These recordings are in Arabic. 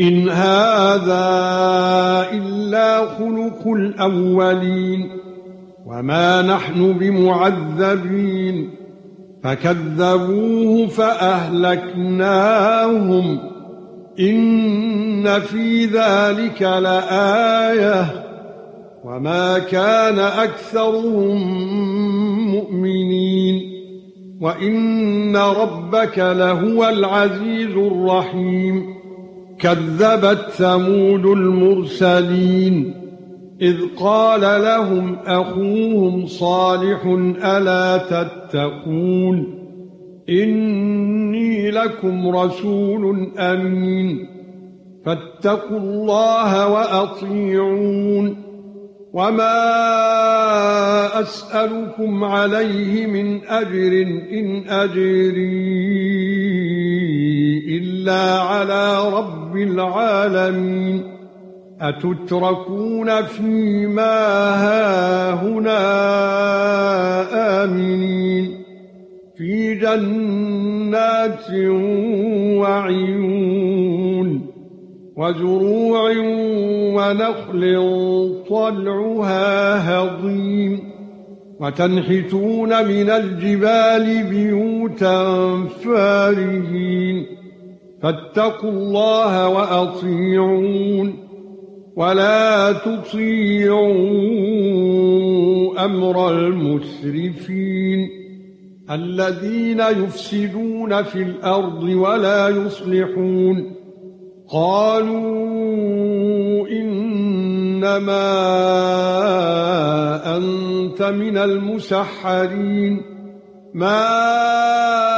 إن هذا إلا خلق الأولين وما نحن بمعذبين فكذبوه فأهلكناهم إن في ذلك لآية وما كان أكثرهم مؤمنين وإن ربك لهو العزيز الرحيم كذبت ثمود المرسلين إذ قال لهم أخوهم صالح ألا تتقون إني لكم رسول أمين فاتقوا الله وأطيعون وما أسألكم عليه من أجر إن أجري إلا على رب العالمين. أتتركون فيما هاهنا آمنين. في جنات وعيون وزروع ونخل طلعها هضيم. وتنحتون من الجبال بيوتا فارهين. فاتقوا الله وأطيعون ولا تطيعوا أمر المسرفين الذين يفسدون في الأرض ولا يصلحون قالوا إنما أنت من المسحرين ما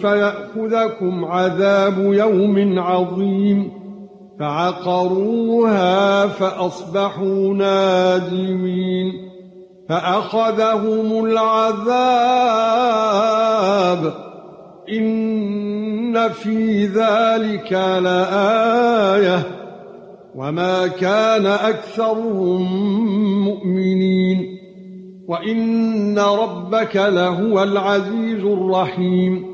فيأخذكم عذاب يوم عظيم. فعقروها فأصبحوا نادمين. فأخذهم العذاب. إن في ذلك لآية. وما كان أكثرهم مؤمنين. وإن ربك لهو العزيز الرحيم.